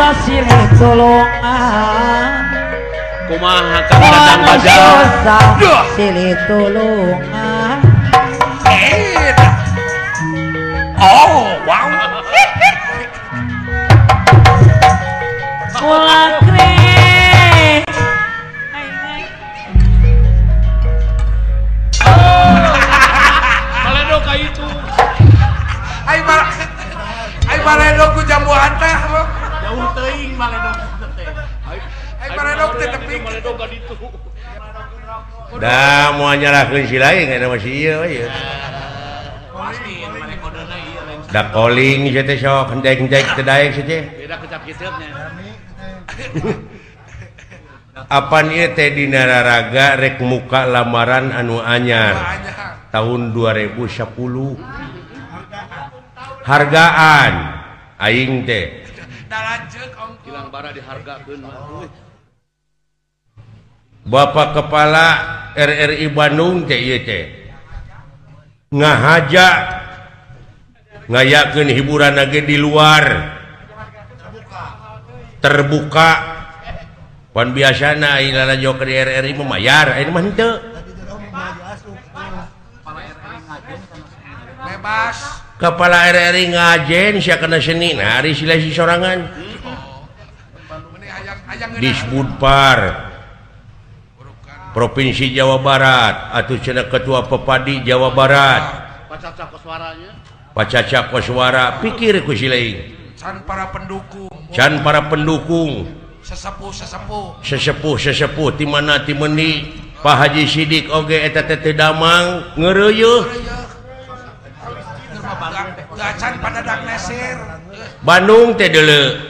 bisa silih tulungan kumaha kang dadang bajal silih tulungan oh wow kula kring meledo ka itu ay mar ay maledo ku jambuan Da mau nyarahkan si lain kana masih ieu ya. Da calling si teh sok hendek hendek teh daek si teh. Apan ieu teh dina raraga rek muka lamaran anu anyar tahun 2010. Hargaan aing teh. Da lanceuk dagang bara dihargakan Bapak kepala RRI Bandung teh ieu teh. Ngahaja ngayakeun hiburan lagi di luar. Terbuka. Pan biasana ilana jo ke RRI memayar ini mah henteu. Bebas. Kepala RRI ngajen sia kana seni. Nah sila si sorangan. disbudpar Provinsi Jawa Barat. Atau cenah Ketua Pepadi Jawa Barat. Pacaca koswara. Pikir ku can para pendukung. Can para pendukung. Sesepuh sesepuh. Sesepuh sesepuh. Di mana di meni Pak Haji Sidik oge eta teh damang. Ngeureuh Bandung teh deuleu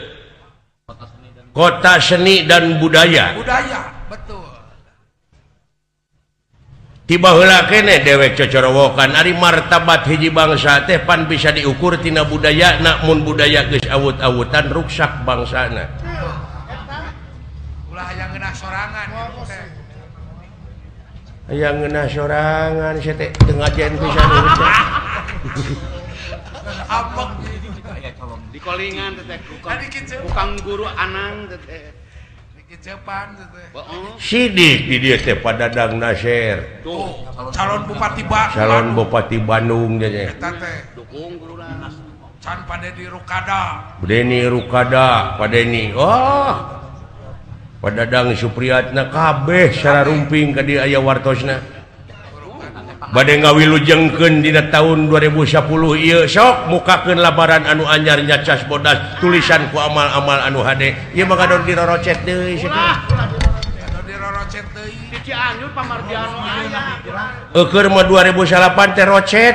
kota seni dan budaya. Budaya betul. Tibalah kene dewek cocorowokan Ari martabat hiji bangsa tehpan bisa diukur tina budaya namun budaya guys awut-awutan ruksak bangsana. Yang ngena sorangan. Tengah pisan. Di Kalingan teh tukang guru Anang oh. Sidik di dia teh pada Dadang Nasir tuh. Oh, calon Bupati ba calon Bupati Bandung dia teh. Dukung guru can pada di Rukada. Deni Rukada pada ini oh. Pada Dadang Supriyatna kabeh secara rumping ke dia ayah wartosna. badai ngawilujengkeun di tahun 2010 ia sok mukaken labaran anu anyarnya cas bodas tulisan ku amal-amal anu hade. Ia maka don dirorocet deui Eukeur mah 2008 teh rocet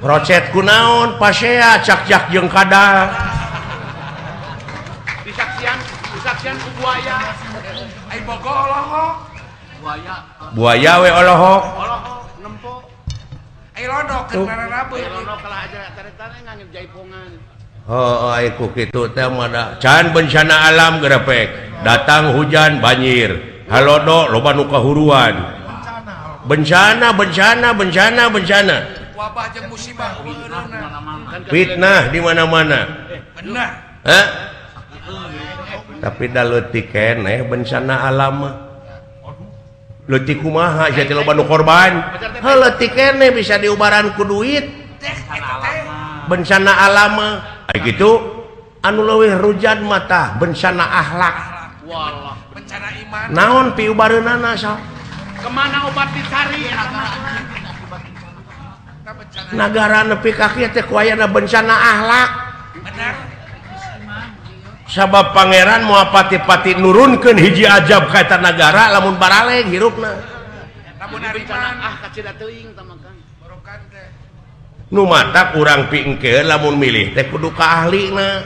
Rocet oh, kunaon pasea cak-cak jeung kadal Disaksian disaksian ku buaya. Ai bogo olohok buaya. We Allahok oh, oh, can bencana alam grepek datang hujan banjir Halodo loba nukahuruan bencana bencana bencana bencana fitnah di mana-mana. Eh? Tapi da leutik keneh bencana alama letik kumaha jadi lo nu korban. Letik kene bisa diubaran ku duit. Bencana alama. Kayak gitu anu leuwih rujan mata bencana akhlak. Bencana iman naon piubareunana sa kemana obat dicari? Negara nepi kaki teh kuayana bencana akhlak. Benar sabab Pangeran muapati-pati nurunkan hiji ajab kaitan negara lamun baraleng hirupna. Nu mata kurang pingke lamun milih teh kudu ka ahli. Na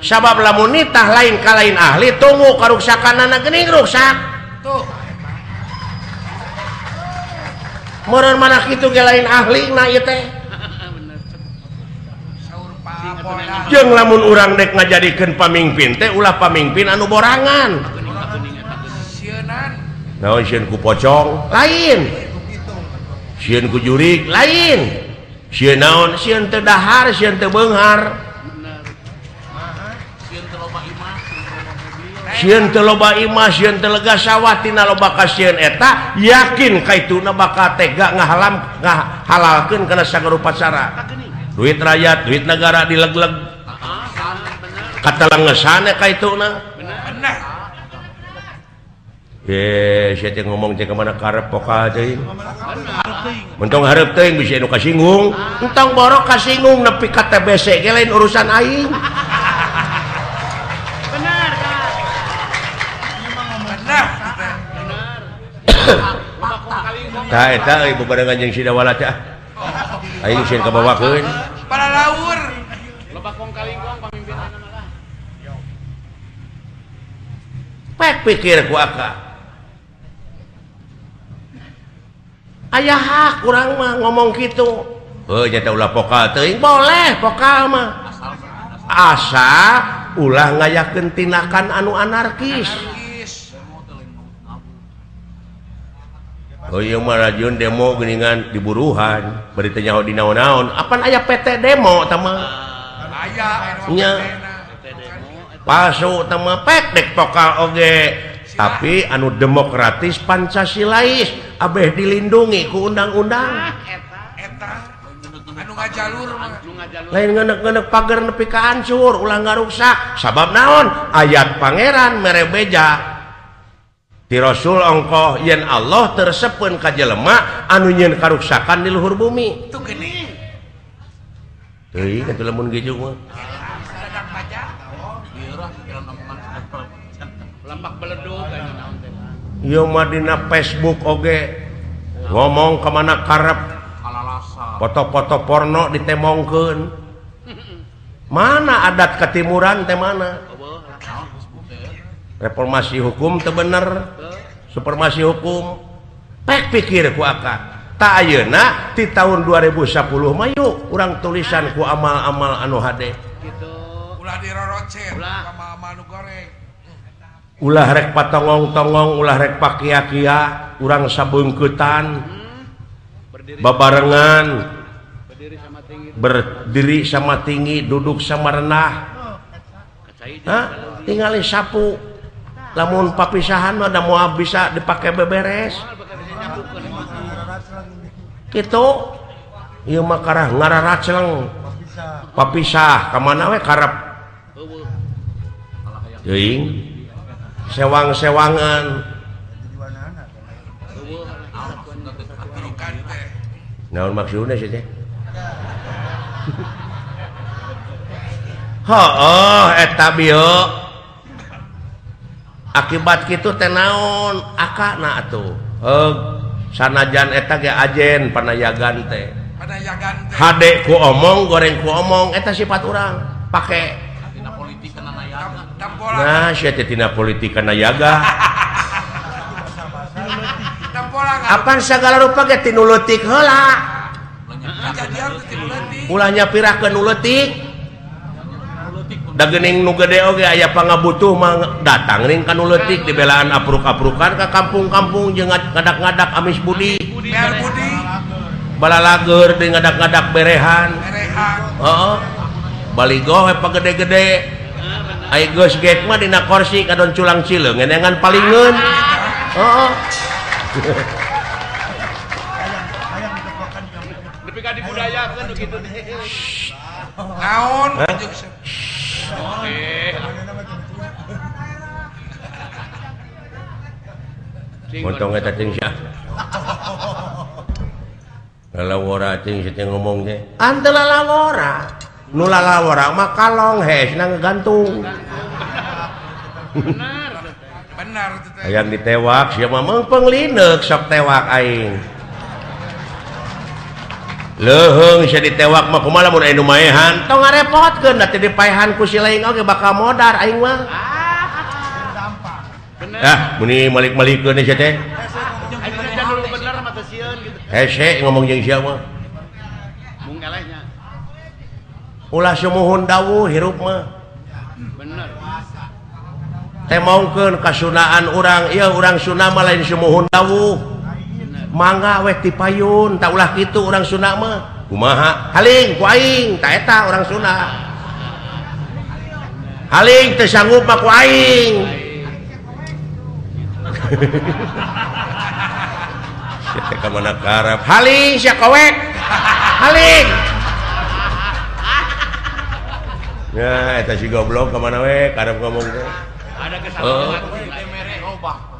sabab lamun nitah lain ka lain ahli tunggu karuksakan anak rusak tuh. Meren mana itu lain ahli na ieu teh. jeng lamun urang dek ngajadikeun pamimpin teh ulah pamimpin anu borangan. Naon ku pocong? Lain. Sieun ku jurik lain. Sieun naon? Sieun teu dahar sian teh benghar. Sieun teu loba imah sieun teu lega sawah tina loba kasian eta yakin kaituna bakal tega ngahalam ngahalalkeun kana sagara upacara duit rakyat duit negara dilegleg kata langesan ka itu ye sia teh ngomong cek kemana karep poka cek. Mentong harap teh bisa anu kasinggung. Entang borok kasinggung nepi ka TBC ge lain urusan aing. Benar, Kak. Benar. Benar. Tah eta euy bebarengan jeung sidawala teh. Ah. Ayo sih kebawakan. Para laur. Loba kong kalingkong pamimpin anak Pek pikir ku aka. Ayah hak kurang mah ngomong gitu. Oh jata ulah pokal teuing boleh pokal mah. Asa ulah ngayakeun tindakan anu anarkis. anarkis. Oh marajun demo geningan diburuuhan beritanya di naon-naon apa aya PT demo pasuk pedek vokal oge. Tapi anu demokratis Pancasilais Abeh dilindungi ke undang-undang. Lain pagar nepi kancur ulang ngaruksak sabab naon? Ayat Pangeran merebeja. Ti Rasul ongkoh yen Allah tersepun ka lemak anu nyeun karuksakan di luhur bumi. Itu gini. Teuing eta lamun gejo mah. Lembak beleduk Yo madina Facebook oge ngomong kemana karep foto-foto porno ditemongkeun. Mana adat ketimuran teh mana? reformasi hukum tebener supermasi hukum. Pek pikir ku akan tak ayeuna di tahun 2010 mayu kurang tulisan ku amal-amal anu hade. Gitu. Ulah dirorocet ulah. amal anu goreng. Ulah rek patongong-tongong ulah rek pakia-kia urang sabungkutan. Hmm. babarengan. berdiri sama tinggi. Berdiri sama tinggi duduk sama renah. Oh, Hah? tinggalin sapu. lamun papisahan ada moal bisa dipakai beberes. Gitu. Iya mah karah ngararat papisah kemana we karep? Deing sewang-sewangan. Naon maksudnya sih teh? Oh, oh, etabio. akibat gitu tenaon akana tuh eh, sanajan eta ge ajen panayagan teh. Hade ku omong goreng ku omong eta sifat orang pakai nah saya tina politik kana yaga apa segala rupa ge tinuletik heula? Ulahnya pirah ke nuletik? Nyapirakeun nu gede oge aya pangabutuh mah datang ring ka nu leutik dibelaan apruk-aprukan ka kampung-kampung jeung ngad- ngadak-ngadak amis budi Biar Budi. balalager di ngadak-ngadak berehan Merehan. heeh baligo we pagede-gede ai geus gek mah dina kursi kadon culang cileung ngenengan palingeun heeh Nepi ka dibudayakeun. Naon. Montongnya cacing siya. Lalawara cing siya ngomong ge. Ante lalawara. Nu lalawara mah kalong hes nang gantung. Benar. Benar. Yang ditewak siapa mah penglinek sok tewak aing. leheng bisa ditewak mau malam udah lumayan tau nggak repot da nanti dipaehan ku si lain oke bakal modar aing mah. Ah muni malik malik kan ya teh eh, hese ngomong jeng siapa ulah semuhun dawu hirup mah. Bener teh mongkeun kasunaan orang iya orang mah lain semuhun dawuh. mangga weh ti payun tahulah itu orang mah. Kumaha? Haling ku aing tak eta orang Sunda. Haling teu sanggup mah ku aing tersanggup ka mana karep Haling si kowek Haling. Ya eta si goblok kemana weh, karep ngomong teh. Ada kesalahan, oh. mere obah.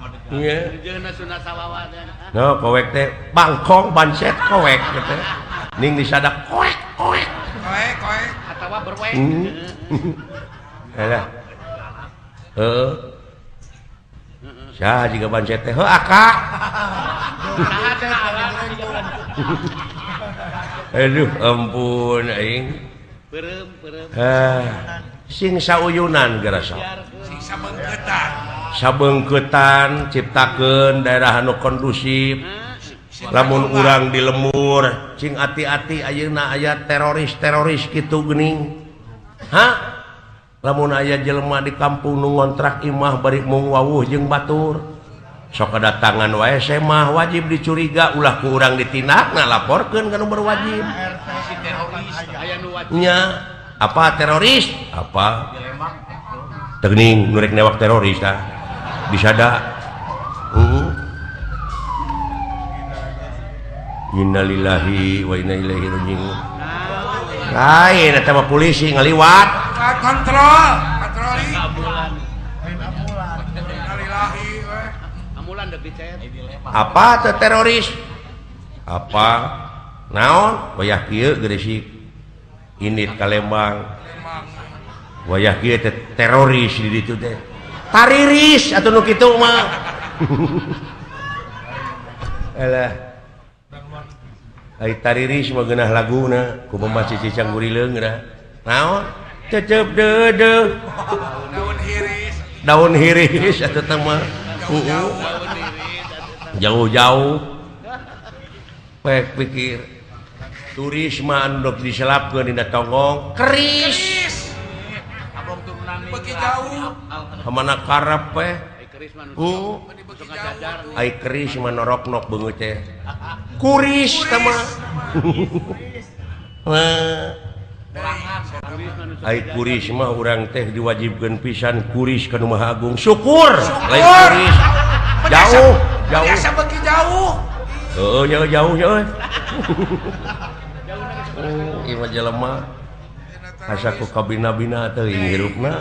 No, kowek teh bangkong banset kowek gitu. Ning disada kowek kowek. Kowek kowek atawa berwek. Hmm. Alah. Heeh. Sah jiga banset teh heuh aka. Aduh ampun aing. Perem perem. Ah, sing sauyunan gerasa. Sing samengketan. sabengketan ciptakeun daerah anu kondusif. Lamun urang di lemur cing hati-hati ayeuna aya teroris-teroris gitu gening ha? Lamun aya jelema di kampung nu ngontrak imah bari mung wawuh jeung batur sok kedatangan wae semah wajib dicuriga. Ulah ku urang ditindakna laporkeun nu berwajib nya apa teroris? Apa? Tegning nurek newak teroris tah bisada uh. Uh-huh. Innalillahi wa inna ilaihi rajiun. Lain eta mah polisi ngaliwat. Kontrol, patroli. Apa teh teroris? Apa? Naon? Wayah kieu Gresik. Init Kalembang. Wayah kieu teh teroris di ditu teh. tariris atau nu kitu mah. Alah. Ai tariris mah geunah laguna ku Mama cicang gurileng dah. Naon? Cecep deudeuh daun hiris. Daun hiris atau teh mah. Jauh-jauh. Pek pikir. Turis mah anu diselapkeun dina tonggong keris. kemana teh eh? kuris kurismah urang teh diwajibkan pisan kuris ke rumah Agung. Syukur! Jauh jauh. jauh. Eh. Oh, jauh jauh jauh ku kabina-bina atau hirupna.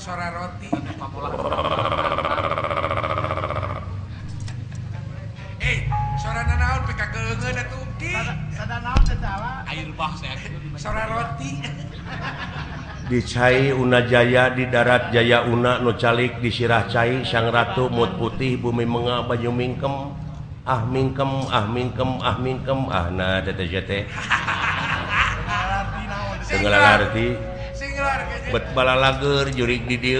sora roti. Eh sora nanaon pika keungeun atuh ki. Sadanaon teh salah air bah sora roti. Dicai Una Jaya di darat Jaya Una nu calik di Sirah Cai Sang Ratu Mut Putih Bumi Menga Banyu Mingkem. Ah mingkem ah mingkem ah mingkem. Ah nah teteh teteh teh bala lager jurik di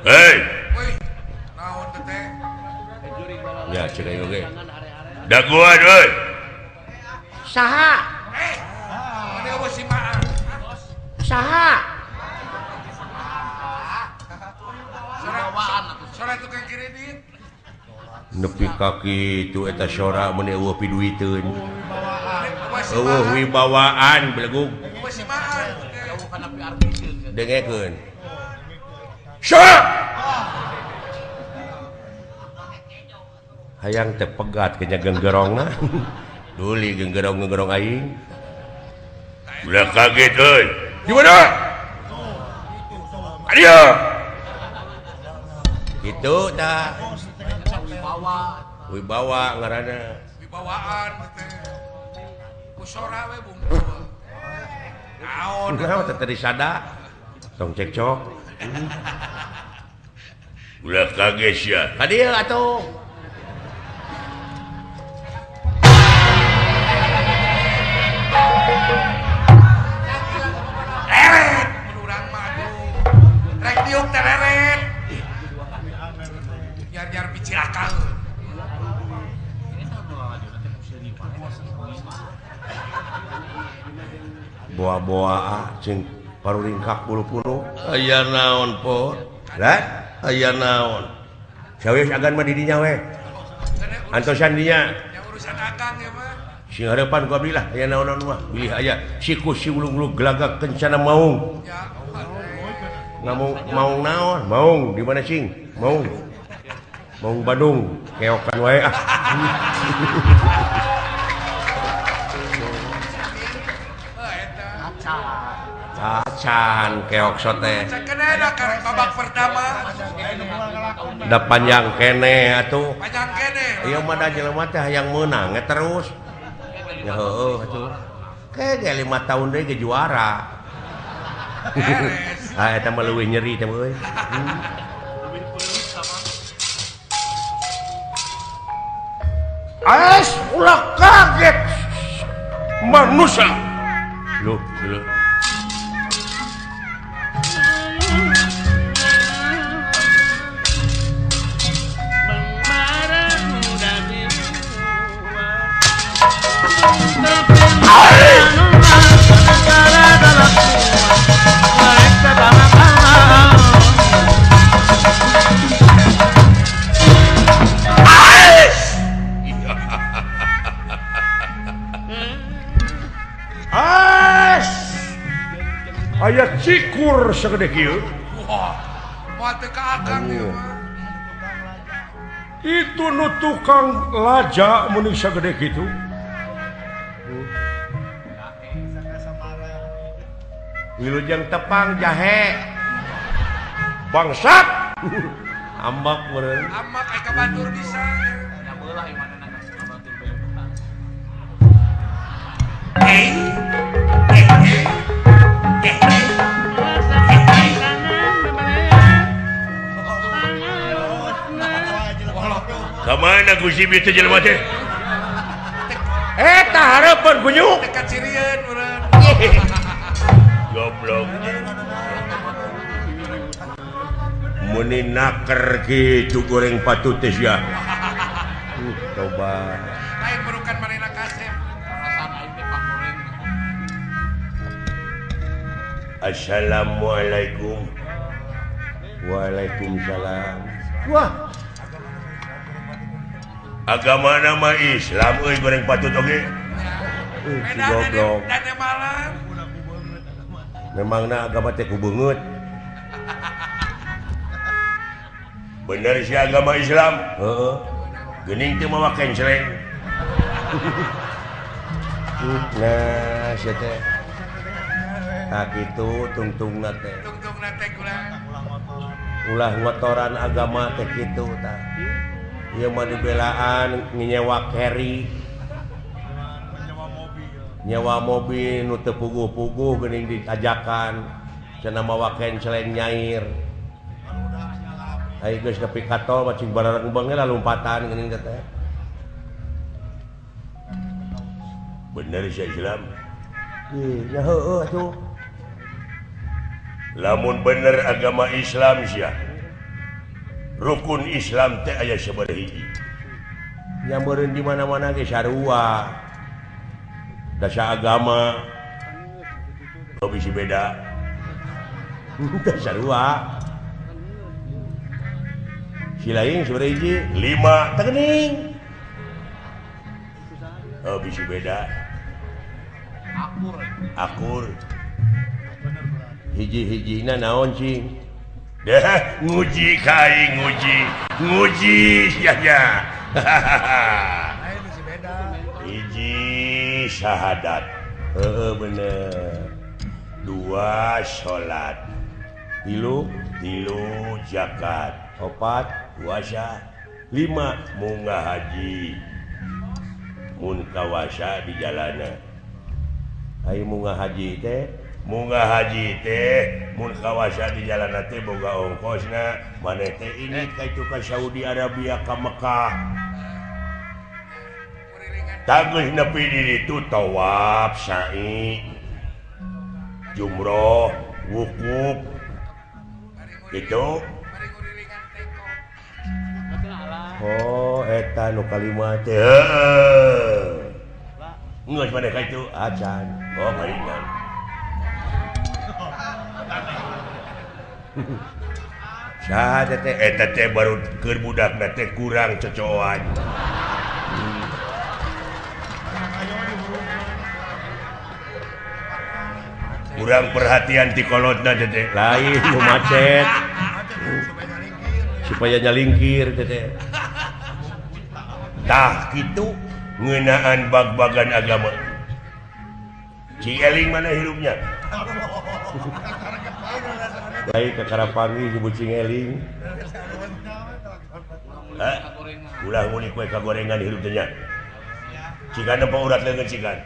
Hei ya sudah oke dah gua doi saha. Saha. Nepi kaki itu eta sorak menewah piduiteun uh, wibawaan belgu. Dengekeun. Hayang teh pegat kenya genggerong duli genggerong genggerong aing. Udah kaget euy. Di mana? Adio itu dah wibawa ngarana. Wibawaan cekcok. Ulah kaget ya hadir atau Eret menurang aduh Rek diuk tereret. boa-boa ah, baruingkak bulu-puluh aya naon po? Aya naon? Akanwe mah si harapan gua belilah aya naon-naon mah. Bilih aya. Siku si ulu-ulu gelagak kencana maung. Mau maung naon? Maung di mana sing? Maung. Maung Bandung keokan wae ah. can keok sote. Da panjang kene atuh. Iya da jelema teh yang menang ya eh, terus. Ya heueuh atuh. Kayak lima tahun deh ke juara. Ah eta mah leuwih nyeri teh euy Ais ulah kaget. Manusia. Loh, loh. sikur segede itu nu tukang lajak Indonesia gede kitu. Wilujeng tepang jahe. Bangsat! Ambak meureun. ambak ai ka batur bisa ya beula imana nang ka batur bae mana Gusim itu jelma teh? Eh, tak harapan kunyuk. Dekat Sirian murah Goblok. Muni naker gitu goreng patutis ya. Uh, coba. Lain burukan Marina Kasim. Assalamualaikum. Waalaikumsalam. Wah, agama nama Islam euy goreng patut oke? Okay? memang agama teku banget bener si agama Islam? Uh, gening tuh mau makan celeng nah si teh. Tungtungna teh. tungtung nate ulah ngotoran agama teh kitu tah. dia mau dibelaan menyewa Carry. Nyewa mobil nute pugu-pugu geuning diajakan cenah mawa selain nyair. Ayo geus nepi ka tol macing barang beungeul lompatan geuning teh bener sih Islam ya heueuh atuh. Lamun bener agama Islam sih rukun Islam teh aya nyamberin di mana-mana ge sarua dasa agama lebih si beda sarua. Si lain sebenarnya hiji lima tekening lebih si beda. Akur. Akur. Hiji-hijina naon cing deh nguji kai nguji nguji hiji syahadat. Heeh bener. Dua salat tilu tilu zakat. Opat puasa lima munggah haji. Mun kawasa di jalanan ayo munggah haji teh. Muga Haji teh Mukawasa di jalan nanti Boga ongkosnya man ini eh. kaitukan Saudi Arabia ke Mekkah tangguh nepi diri itu tawaf sa'i. Jumroh wukuf. Itu. Oh eta nu kalimat teh Enggak, mana kaitu acan. Oh, maringan. Sahadete, eta eh, teh baru keur budak teh kurang cocoan. Kurang perhatian di kolotna teteh. lain macet. Supaya nyalingkir jalingkir Tah itu ngeunaan bag-bagan agama. Cieling mana hidupnya baik kakara pagi dibucing eling. Eh, Ulah muli kue kagorengan hirup denya cikan ada urat lengan cikan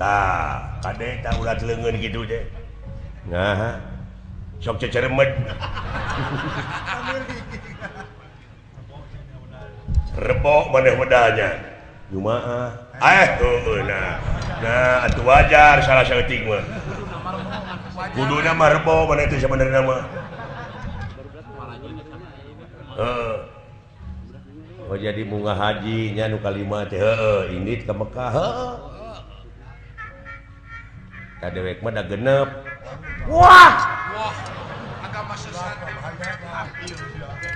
Tah, kade tah urat lengan gitu deh nah sok cecermet rebok maneh bedanya Jumaah. Eh nah, nah, wajar salah kuduna Marbo itu sebenarnya nama uh, eh. Oh jadi bunga hajinya nu kalimat ini ke Mekkah dewek mah genep. Wah, Wah.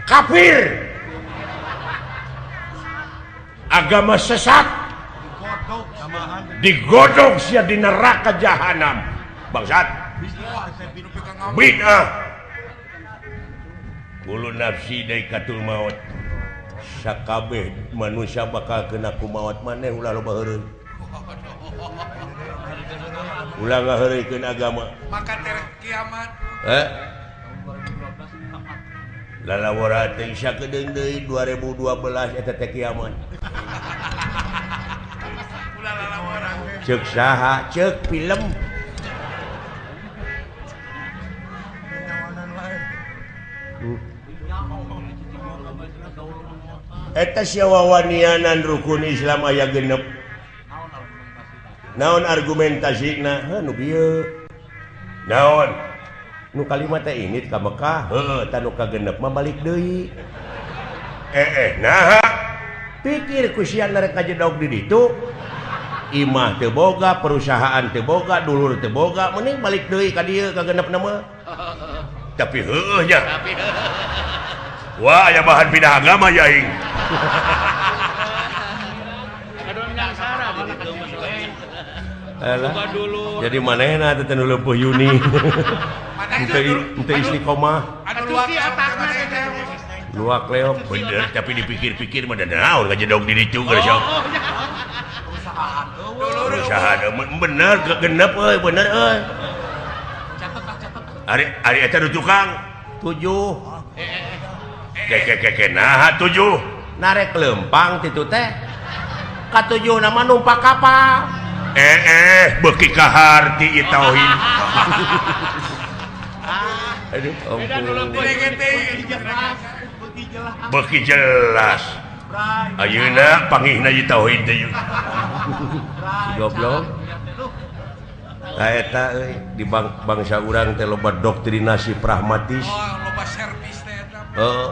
kafir! agama sesat. Digodok si di neraka jahanam. Bangsat bid'ah bulu nafsi dari katul maut. Sakabeh manusia bakal kena ku maut mana ulah lo baheurun ulah ngaheurikeun agama. Maka kiamat. Eh? lala Insya deui 2012 kiamat. Cek saha cek film. Eta yawawanianan rukun Islam aya genep. Naon argumentasi bieu. naon? nu kalimat ini ke Mekkah tanuka genep membalik Dewi eh, eh nah pikir kusia mereka jedog diri itu Imah teboga perusahaan teboga dulur teboga mending balik Dewi dieu ka genep nama tapi hehnya Wah ya bahan pindah agama yaing Alah, jadi mana enak tentu lepuh Yuni. Mana Ente itu? ente luak otakna bener tapi dipikir-pikir mah da naon kajedog di ditu geus sok. Perusahaan em- bener ke genep euy bener euy. Ari ari eta nu tukang tujuh. Ke ke ke ke nah tujuh. Narek lempang titu teh. Katujuh nama numpak kapal. Eh eh beki kahar Ah. Aduh, ampun. Beki jelas. Ayeuna pangihna di tauhid teh. Goblok. Tah eta euy di bang bangsa urang teh loba doktrinasi pragmatis. Oh, loba servis teh eta. Heeh.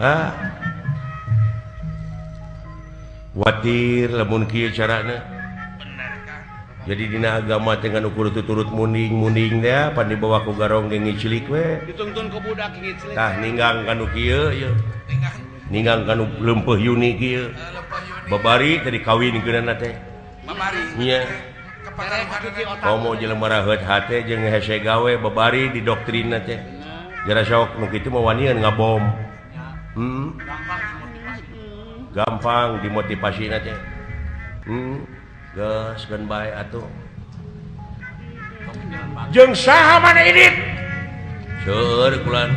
Ah. Watir lamun kieu carana? jadi dina agama dengan ukur turut muning muning ya pan dibawa ku garong gengi cilik we. Dituntun ke budak gitu. tah ninggang kanu kieu ye ninggang. Kanu leumpeuh yuni kieu. Eh, babari tadi kawin keunana teh. Mamari. nya Kepakan mana? komo jelema raheut hate jeung hese gawe babari di doktrin teh jara sok nu kitu mah wanian ngabom. Hmm? Gampang dimotivasi. Teh. Hmm? gas gan bae atuh Jeung saha mana ini? Seueur kulan.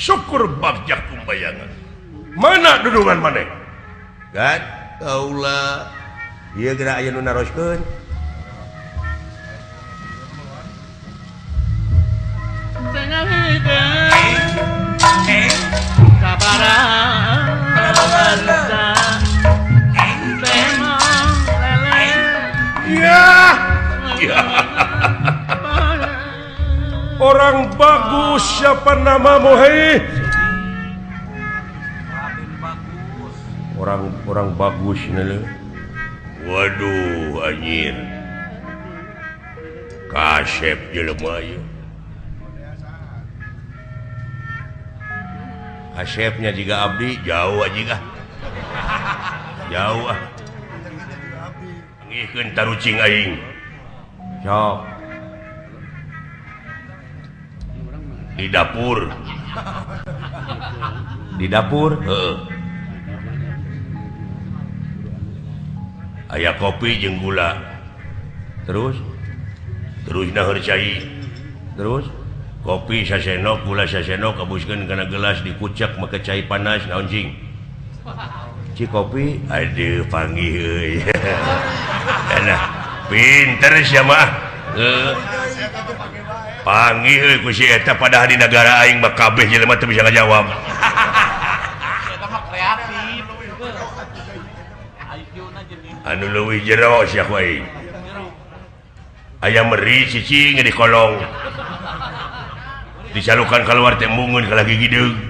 syukur bagja kumbayangan. Mana dudungan mana? Kan kaula. iya gerak aya nu naroskeun. Tengah hidup, eh, orang bagus siapa namamu hei? Orang-orang bagus nele. Waduh anjir kasep jelema Asepnya juga Abdi jauh aja jauh ah. di dapur. Di dapur? Heeh. Aya kopi jeung gula. Terus? Terus cair terus? Kopi sasenok gula sasenok kabuskeun kana gelas dikucek make cai panas naonjing Ci kopi aduh panggih euy. Enak pinter sia mah. Panggih euy ku si eta padahal di negara aing mah kabeh jelema teu bisa ngajawab. Eta mah kreatif. Anu leuwih jero sia ku aing. Aya meri cicing di kolong. Dicalukan kaluar teh mungun ka lagi gideung.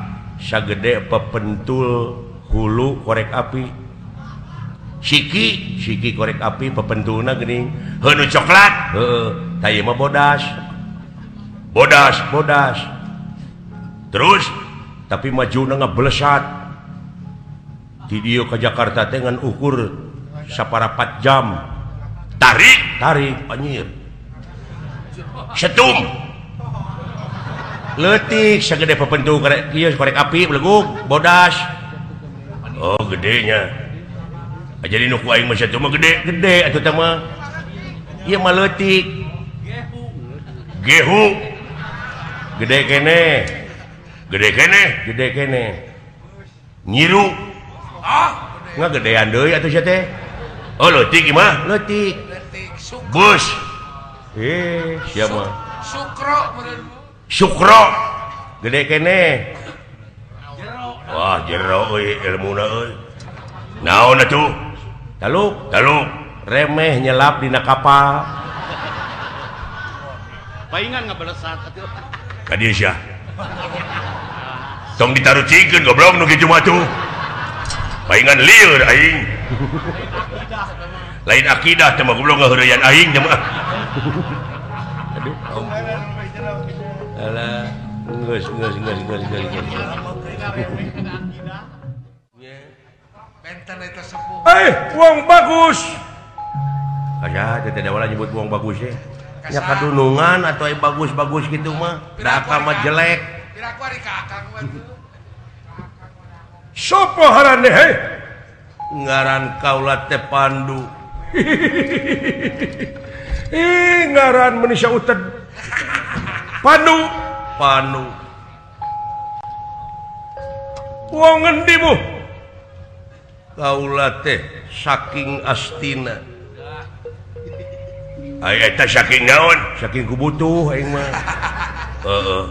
sagede pepentul hulu korek api. Siki Siki korek api pepentulna geuning. Heuh coklat Tayma bodas. Bodas bodas. Terus tapi majuna na di dieu ke Jakarta teh ngan ukur saparapat jam. Tarik tarik anjir. Setum. letik segede pepentu korek iya korek api beleguk bodas. Oh gedenya. Ah, jadi nuku aing mah masih mah gede gede atuh sama ieu mah leutik. Gehu. Gede kene. Gede kene gede kene. Nyiru. Ah nggak gedean atuh sia teh. Oh letik mah. Letik bus. Eh sia mah. Sukro menurutmu? Syukro. Gede kene. Wah jero ilmu naon atuh taluk taluk remeh nyelap dina kapal. Paingan dieu siah. Tong ditarucikeun goblok nu kitu mah tuh Paingan lieur aing Lain akidah teh mah goblok ngaheureyan aing teh mah. Eh, uang bagus. Ada tidakwa nyebut uang bagus ya. Ya kadunungan atau yang bagus-bagus gitu mah data mah jelek. Sopo harane hei ngaran kaulat teh pandu. Ngaran manusia uted panu. Panu. Wong ngendimu? Kaula teh saking astina. Aya eta saking naon? Saking kubutuh aing mah. Heeh.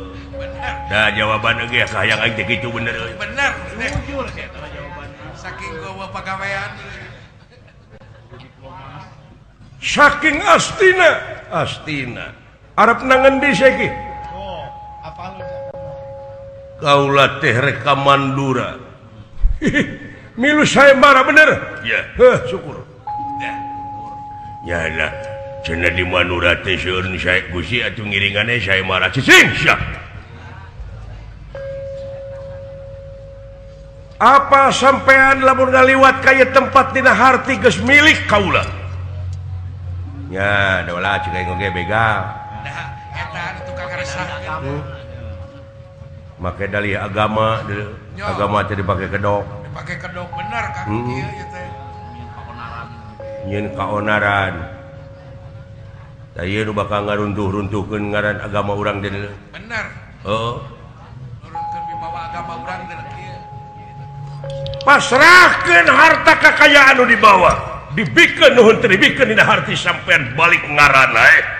Da jawaban ge sayang aing teh kitu bener euy. Bener jujur eta jawaban saking gawa pagawean saking astina. Astina. Arab nangan di kauula tehreka Mandura milu saya marah bener? Ya. Huh, syukur. Nyala. Cina di Mandura teh sieun saya gusi atuh ngiringane saya marah. Cicing syah apa sampean lamun ngaliwat kaya tempat dina harti geus milik kaula nya dola cek ngoge begal. Hmm. make dalih agama agama jadi dipake kedok. Pakai kedok bener hmm. kaonaran. Nu bakal ngaruntuh runtuhkan ngaran agama orang jadi bener. Oh pasrahkan harta kekayaan di bawah dibikin nuhun teribikin dina harti sampean balik ngaran eh.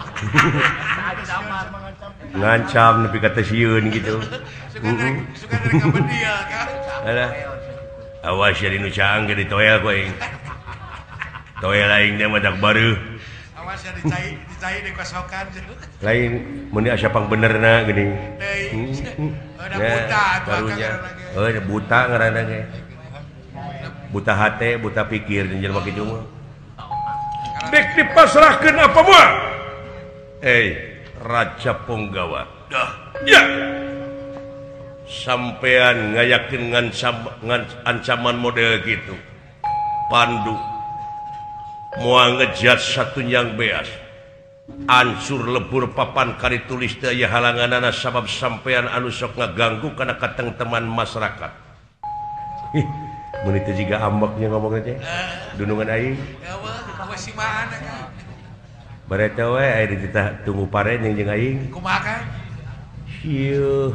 ngancam lebih kata siun gitu. Awas jadi nu canggih di toel aing. toel lain dia madak bareuh awas ya dicai dicai dikosokan lain mun asa pang geuning. na gini nah, buta barunya oh ada buta ngaranna ge buta hate buta pikir jeung jelema kitu mah dek dipasrahkeun apa mah Hey, Raca penggawa ya. sampean ngayakin ancaman model gitu. Pandu. Mua ngejat satu yang beas. Ansur lebur papan kari tulis daya halangan anak sabab sampeyan anu sok ngaganggu karena kateng teman masyarakat. Menit juga ambaknya ngomong aja dunungan aing. Ya wah, kamu si mana di titah tunggu pare yang jeung aing Kumaha kan? Sieuh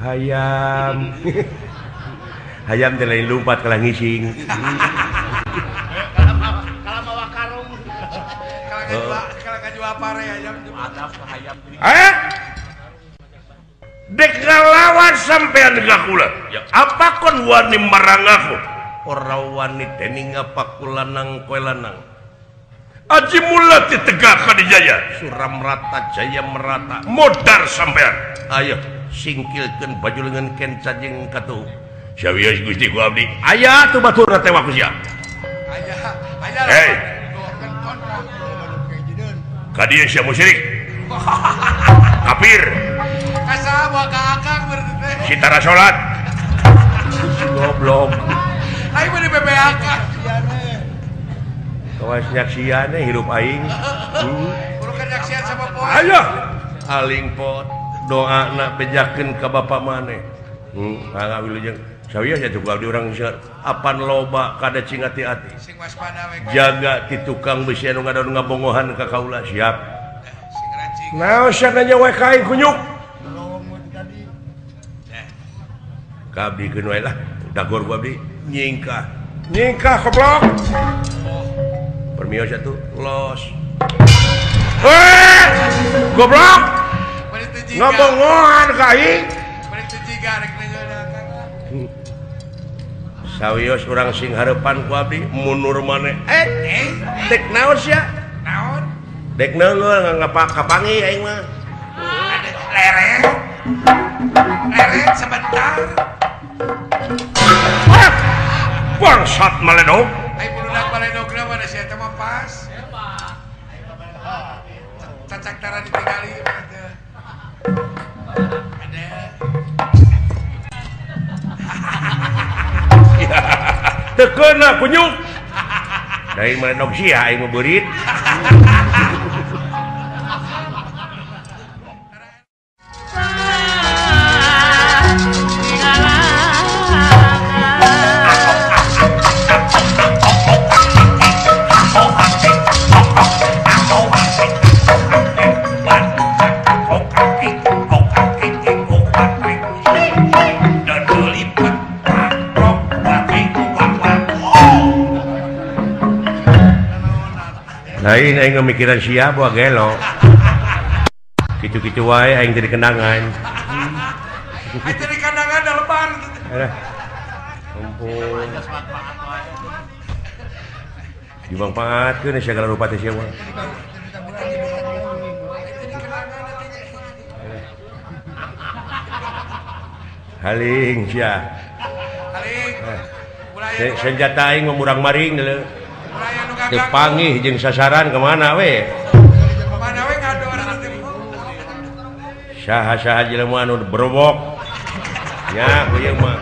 hayam hayam teh lain lompat kalah ngising Kalau bawa karung. Kalau kan jual, oh. kalau kan jual pare hayam. tuh. Ada hayam jadi Eh? Dek ngalawan sampean gakula. Ya apa kon wani marang aku? Ora wani dening apa kula nang koe lanang. Aji Mulati Tegak Khadijaya Suram rata Jaya merata modar sampean. Ayo singkilkan baju lengan kenca jeung katu. Sawios Gusti ku abdi? Aya tuh batur teh sia. Aya aya Hei. Kadieu sia musyrik Kafir Kasawa ka akang berarti. Sitara salat Goblok. Ayo bebe akang. penyaksiannya hirup Aing Ayo aling pot doa anak pejaken ke Bapak maneh saya juga di orang apa loba kada cing hati-hati jaga di tukang besi anu ada ngabongohan ke kaula siap. Nah ka aing kunyuk. Kabdi kenwe lah dagor babi nyingkah. Nyingkah keblok mios tuh los. Eh, goblok. Ngobongan kai. Sawios orang sing harapan ku abdi munur maneh eh tek naon sia? Naon? Dek naon ngapak kapangi aing mah? Leret leret sebentar. Eh, bangsat maledog. Ay bulunak maledog na mana siya Cacak tara ditinggali mah teh. Ada. tekena kunyuk dari maledog sia aing mah beurit mikiran siap gelo gitu-gitu wa jadi kenangan dimanfaat segala Bupati Jawa Haling senjataing mengurang-maring dulu Se- jeung sasaran kemana we Mana we ngador anu saha-saha jelema anu berobok nya ieu mah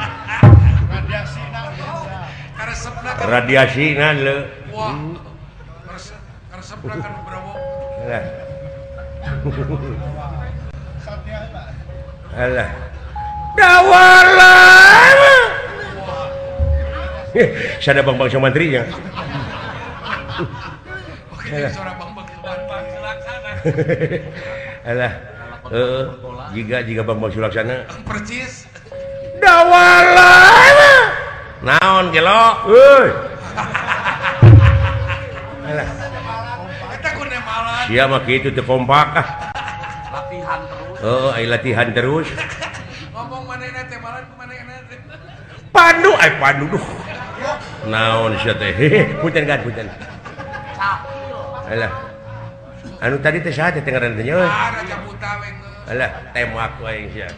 Radiasina. Karesepna Radiasina le. na deuleu Wah. Karesep karesepna kan berobok. Lah. Alah. Dawalan. Sada bang bangsa mantrinya. uh, jika jika Bang Baksulaksana percis dawala naon gelo uh. Alah. Mah gitu teu kompak ah. Latihan terus. Oh, latihan terus. Ngomong manehna teh teh. Pandu ay pandu duh. Naon sia teh? Punten kan punten. Alah. anu tadi teh saha teh dengeran teh nyoy alah temak wae sia.